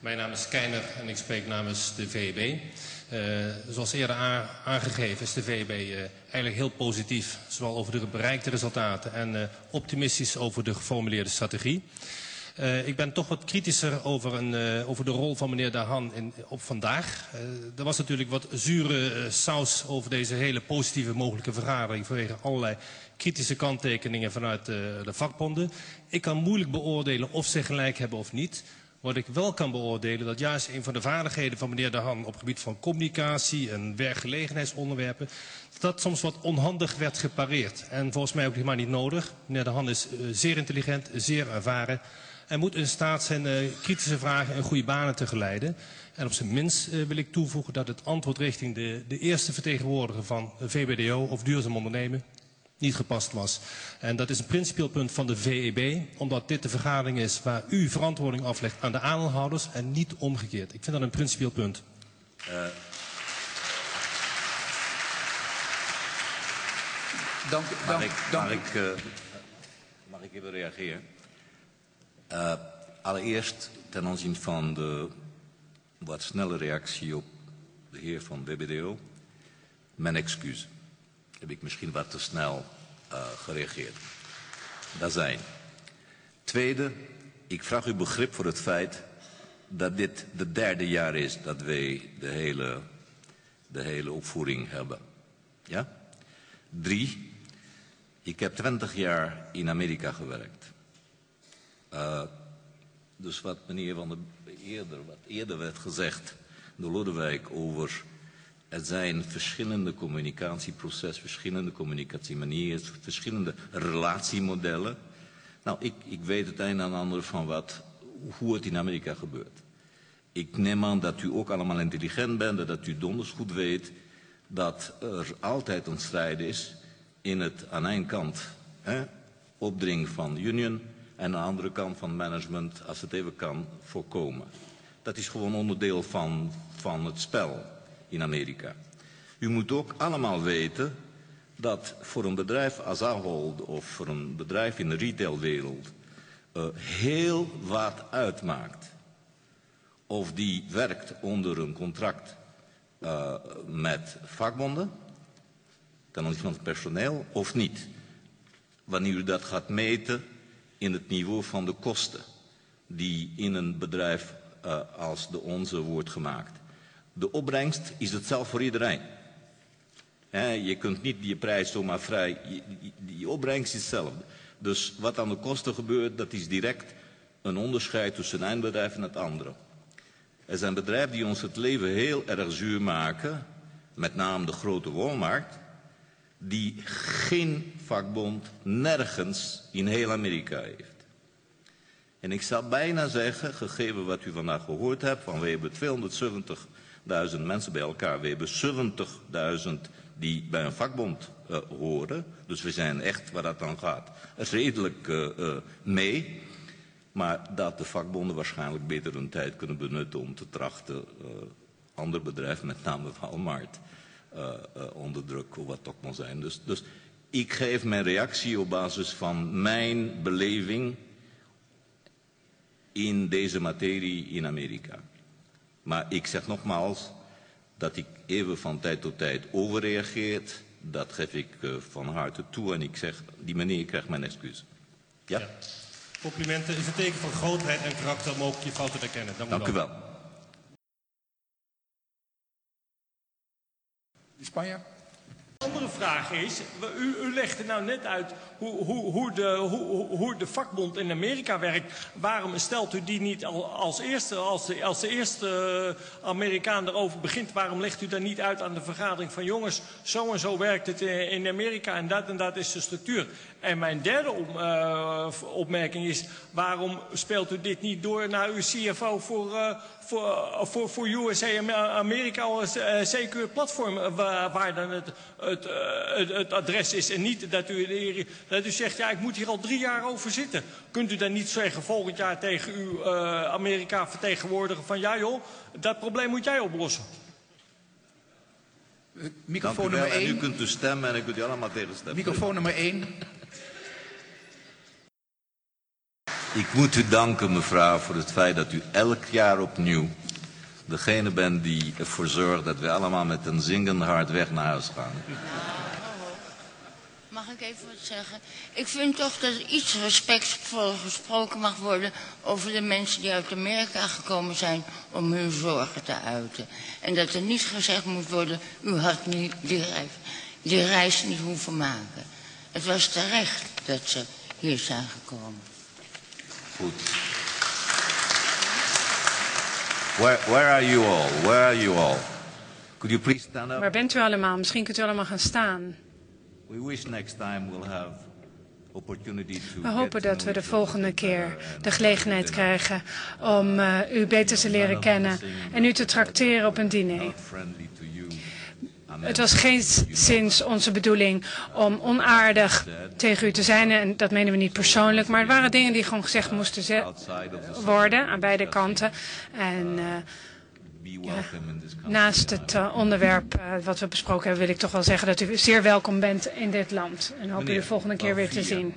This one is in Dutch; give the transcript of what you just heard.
Mijn naam is Keiner en ik spreek namens de VEB. Uh, zoals eerder aangegeven is de VEB uh, eigenlijk heel positief. Zowel over de bereikte resultaten en uh, optimistisch over de geformuleerde strategie. Ik ben toch wat kritischer over, een, over de rol van meneer Dahan in, op vandaag. Er was natuurlijk wat zure saus over deze hele positieve mogelijke vergadering... vanwege allerlei kritische kanttekeningen vanuit de vakbonden. Ik kan moeilijk beoordelen of ze gelijk hebben of niet... Wat ik wel kan beoordelen, dat juist een van de vaardigheden van meneer De Han op het gebied van communicatie en werkgelegenheidsonderwerpen, dat soms wat onhandig werd gepareerd. En volgens mij ook helemaal niet nodig. Meneer De Han is uh, zeer intelligent, zeer ervaren en moet in staat zijn uh, kritische vragen en goede banen te geleiden. En op zijn minst uh, wil ik toevoegen dat het antwoord richting de, de eerste vertegenwoordiger van VBDO of duurzaam ondernemen niet gepast was. En dat is een principieel punt van de VEB, omdat dit de vergadering is waar u verantwoording aflegt aan de aandeelhouders en niet omgekeerd. Ik vind dat een principieel punt. Uh. Dank, dank, mag, ik, dank. Mag, ik, uh, mag ik even reageren? Uh, allereerst ten aanzien van de wat snelle reactie op de heer van BBDO. Mijn excuus. Heb ik misschien wat te snel uh, gereageerd. Dat zijn. Tweede, ik vraag u begrip voor het feit dat dit de derde jaar is dat wij de hele, de hele opvoering hebben. Ja? Drie, ik heb twintig jaar in Amerika gewerkt. Uh, dus wat meneer Van der eerder, wat eerder werd gezegd door Lodewijk over er zijn verschillende communicatieprocessen, verschillende communicatiemanieren, verschillende relatiemodellen. Nou, ik, ik weet het een en ander van wat, hoe het in Amerika gebeurt. Ik neem aan dat u ook allemaal intelligent bent en dat u donders goed weet dat er altijd een strijd is in het aan één kant hè, opdring van union en aan de andere kant van management, als het even kan, voorkomen. Dat is gewoon onderdeel van, van het spel in Amerika. U moet ook allemaal weten dat voor een bedrijf als Ahold of voor een bedrijf in de retailwereld uh, heel wat uitmaakt. Of die werkt onder een contract uh, met vakbonden, ten aanzien van het personeel, of niet. Wanneer u dat gaat meten in het niveau van de kosten die in een bedrijf uh, als de onze wordt gemaakt. De opbrengst is hetzelfde voor iedereen. He, je kunt niet die prijs zomaar vrij. Die, opbrengst is hetzelfde. Dus wat aan de kosten gebeurt, dat is direct een onderscheid tussen een bedrijf en het andere. Er zijn bedrijven die ons het leven heel erg zuur maken, met name de grote Walmart, die geen vakbond nergens in heel Amerika heeft. En ik zou bijna zeggen, gegeven wat u vandaag gehoord hebt, van we hebben 270 duizend mensen bij elkaar. We hebben 70.000 die bij een vakbond uh, horen. Dus we zijn echt, waar dat dan gaat, redelijk uh, uh, mee. Maar dat de vakbonden waarschijnlijk beter hun tijd kunnen benutten om te trachten ander bedrijf, met name Walmart, onder druk of wat ook maar zijn. Dus, dus ik geef mijn reactie op basis van mijn beleving in deze materie in Amerika. Maar ik zeg nogmaals dat ik even van tijd tot tijd overreageert. Dat geef ik uh, van harte toe en ik zeg, die meneer krijgt mijn excuus. Ja? ja. Complimenten is een teken van grootheid en karakter om ook je fouten te erkennen. Dank, Dank u wel. Spanje? De andere vraag is, u, u legde nou net uit hoe, hoe, hoe, de, hoe, de vakbond in Amerika werkt. Waarom stelt u die niet als eerste, als de, als de eerste Amerikaan erover begint, waarom legt u dat niet uit aan de vergadering van jongens, zo en zo werkt het in Amerika en dat en dat is de structuur. En mijn derde uh, opmerking is, waarom speelt u dit niet door naar uw CFO voor, uh, voor, voor, voor USA Amerika als uh, zeker platform waar, waar dan het, het, het, het, adres is. En niet dat u, dat u zegt, ja ik moet hier al drie jaar over zitten. Kunt u dan niet zeggen volgend jaar tegen uw uh, Amerika vertegenwoordiger van ja joh, dat probleem moet jij oplossen. Microfoon nummer 1. En u kunt dus stemmen en ik kunt u allemaal tegenstemmen. Microfoon nummer 1. Ik moet u danken, mevrouw, voor het feit dat u elk jaar opnieuw degene bent die ervoor zorgt dat we allemaal met een zingend hart weg naar huis gaan. Mag ik even wat zeggen? Ik vind toch dat er iets respectvol gesproken mag worden over de mensen die uit Amerika gekomen zijn om hun zorgen te uiten. En dat er niet gezegd moet worden, u had niet die reis, die reis niet hoeven maken. Het was terecht dat ze hier zijn gekomen. Goed. Where, where are you all? Where are you all? Could you please stand up? Waar bent u allemaal? Misschien kunt u allemaal gaan staan. We wish next time we'll have We hopen dat we de volgende keer de gelegenheid krijgen om eh, u beter te leren kennen en u te trakteren op een diner. Het was geen sinds onze bedoeling om onaardig tegen u te zijn en dat menen we niet persoonlijk, maar het waren dingen die gewoon gezegd moesten worden aan beide kanten. En eh, this country. naast het eh, onderwerp eh, wat we besproken hebben wil ik toch wel zeggen dat u zeer welkom bent in dit land en hoop u de volgende keer weer te zien.